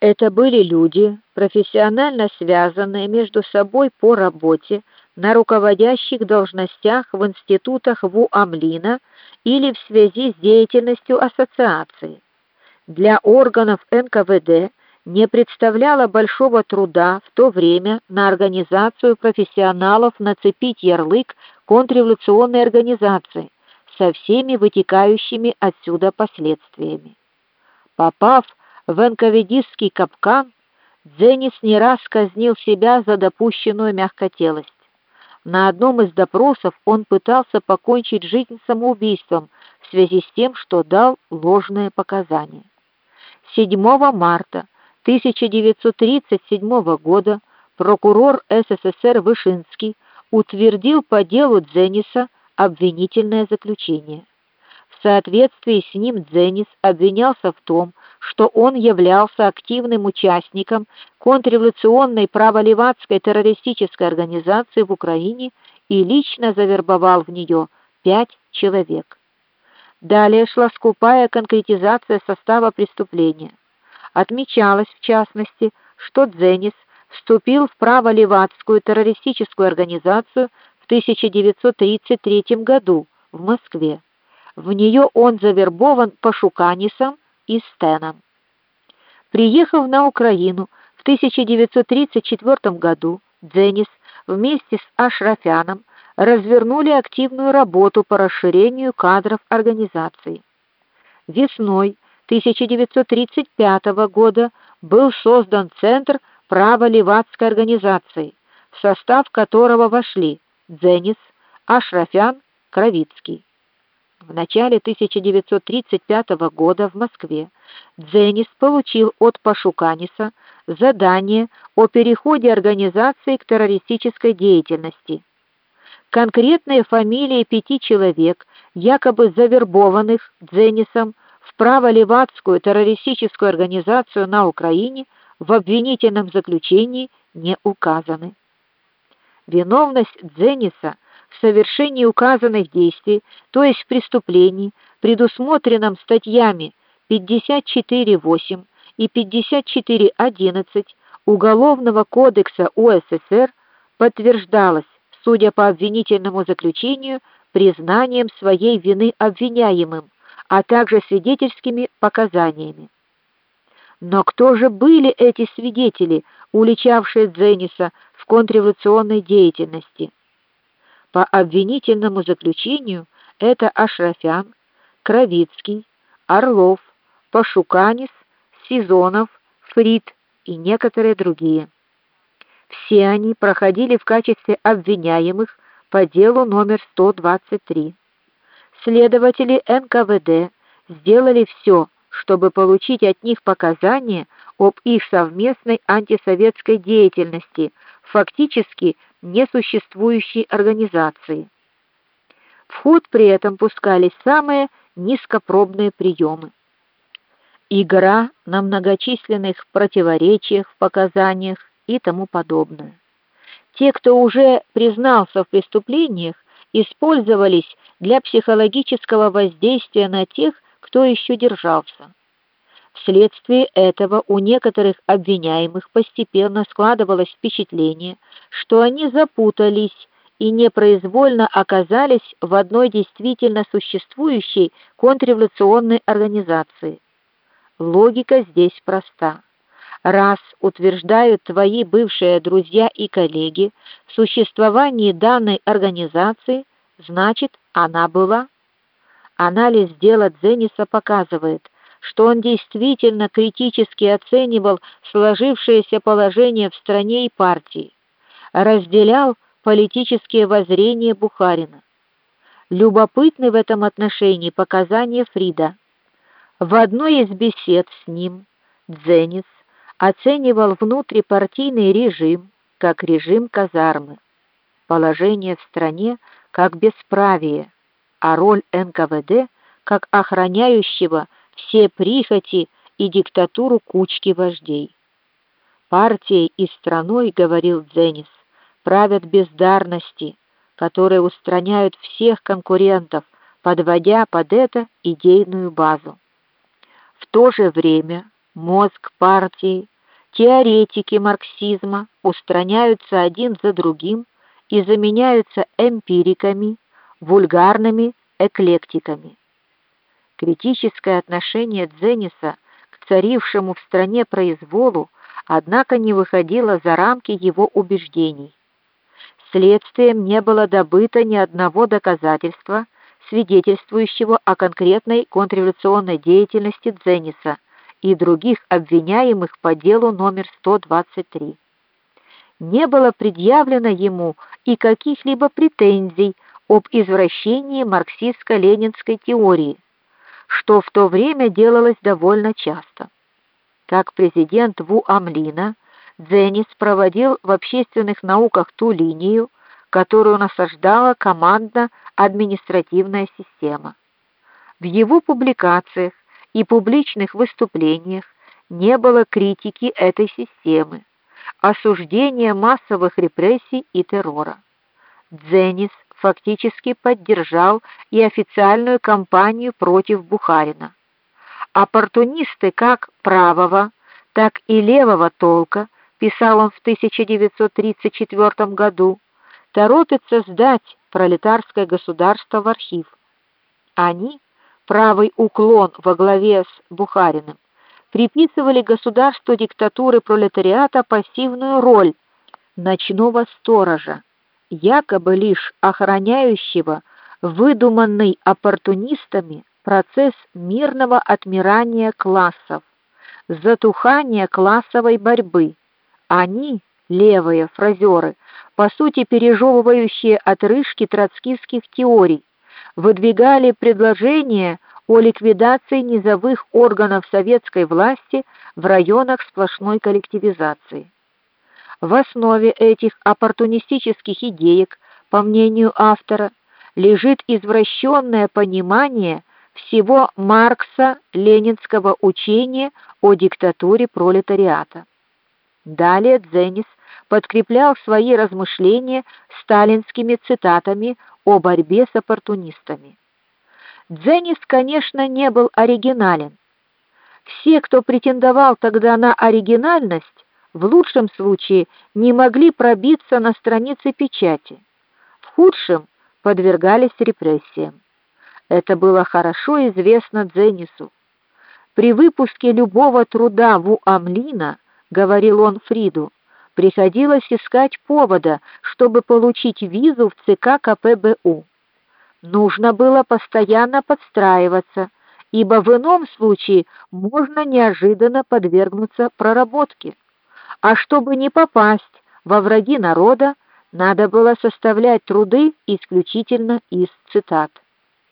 Это были люди, профессионально связанные между собой по работе на руководящих должностях в институтах ВУАМЛИНа или в связи с деятельностью ассоциации. Для органов НКВД не представляло большого труда в то время на организацию профессионалов нацепить ярлык контрреволюционной организации со всеми вытекающими отсюда последствиями. Попав в энковедистский капкан, Дзенис не раз казнил себя за допущенную мягкотелость. На одном из допросов он пытался покончить жизнь самоубийством в связи с тем, что дал ложные показания. 7 марта 1937 года прокурор СССР Вышинский утвердил по делу Дзениса обвинительное заключение. В соответствии с ним Дзенис обвинялся в том, что он являлся активным участником контрреволюционной праволевацкой террористической организации в Украине и лично завербовал в нее пять человек. Далее шла скупая конкретизация состава преступления. Отмечалось в частности, что Дзенис вступил в праволевацкую террористическую организацию в 1933 году в Москве. В нее он завербован Пашуканисом и Стеном. Приехав на Украину в 1934 году, Дзенис вместе с Ашрафяном развернули активную работу по расширению кадров организации. Весной 1935 года был создан Центр право-левацкой организации, в состав которого вошли Дзенис, Ашрафян, Кровицкий. В начале 1935 года в Москве Дзенис получил от Пашуканиса задание о переходе организации к террористической деятельности. Конкретные фамилии пяти человек, якобы завербованных Дзенисом в право-левацкую террористическую организацию на Украине, в обвинительном заключении не указаны. Виновность Дзениса в совершении указанных действий, то есть преступлений, предусмотренном статьями 54.8 и 54.11 Уголовного кодекса УССР, подтверждалось, судя по обвинительному заключению, признанием своей вины обвиняемым, а также свидетельскими показаниями. Но кто же были эти свидетели, уличавшие Дзениса в контрреволюционной деятельности? По обвинительному заключению это Ашрафян, Кровицкий, Орлов, Пашуканис, Сизонов, Фрид и некоторые другие. Все они проходили в качестве обвиняемых по делу номер 123. Следователи НКВД сделали все, чтобы получить от них показания об их совместной антисоветской деятельности, фактически несуществующей организации. В ход при этом пускались самые низкопробные приемы. Игра на многочисленных противоречиях в показаниях и тому подобное. Те, кто уже признался в преступлениях, использовались для психологического воздействия на тех, кто еще держался. Вследствие этого у некоторых обвиняемых постепенно складывалось впечатление, что они запутались и непроизвольно оказались в одной действительно существующей контрреволюционной организации. Логика здесь проста. Раз утверждают твои бывшие друзья и коллеги в существовании данной организации, значит, она была. Анализ дела Дзениса показывает, что он действительно критически оценивал сложившееся положение в стране и партии, разделял политические воззрения Бухарина. Любопытны в этом отношении показания Фрида. В одной из бесед с ним Дзенис оценивал внутрипартийный режим как режим казармы, положение в стране как бесправие, а роль НКВД как охраняющего все прихоти и диктатуру кучки вождей. Партией и страной, говорил Дзенис, правят бездарности, которые устраняют всех конкурентов, подводя под это идейную базу. В то же время мозг партии, теоретики марксизма устраняются один за другим и заменяются эмпириками, вульгарными эклектиками. Критическое отношение Дзениса к царившему в стране произволу, однако не выходило за рамки его убеждений. Следствием не было добыто ни одного доказательства, свидетельствующего о конкретной контрреволюционной деятельности Дзениса и других обвиняемых по делу номер 123. Не было предъявлено ему и каких-либо претензий об извращении марксистско-ленинской теории, что в то время делалось довольно часто. Как президент Ву Амлина, Дзенис проводил в общественных науках ту линию, которую насаждала командно-административная система. В его публикациях и публичных выступлениях не было критики этой системы, осуждения массовых репрессий и террора. Дзенис фактически поддержал и официальную кампанию против Бухарина. Оппортунисты как правого, так и левого толка, писал он в 1934 году, торопятся сдать пролетарское государство в архив. Они, правый уклон во главе с Бухариным, приписывали государству диктатуры пролетариата пассивную роль ночного сторожа якобы лишь охраняющего выдуманный оппортунистами процесс мирного отмирания классов, затухания классовой борьбы. Они, левые фразеры, по сути пережевывающие отрыжки троцкистских теорий, выдвигали предложение о ликвидации низовых органов советской власти в районах сплошной коллективизации. В основе этих оппортунистических идеек, по мнению автора, лежит извращенное понимание всего Маркса-ленинского учения о диктатуре пролетариата. Далее Дзенис подкреплял свои размышления сталинскими цитатами о борьбе с оппортунистами. Дзенис, конечно, не был оригинален. Все, кто претендовал тогда на оригинальность, в лучшем случае не могли пробиться на страницы печати. В худшем подвергались репрессиям. Это было хорошо известно Дзенису. При выпуске любого труда в Амлина, говорил он Фриду, приходилось искать повода, чтобы получить визу в ЦК КПБУ. Нужно было постоянно подстраиваться, ибо в ином случае можно неожиданно подвергнуться проработке. А чтобы не попасть во враги народа, надо было составлять труды исключительно из цитат.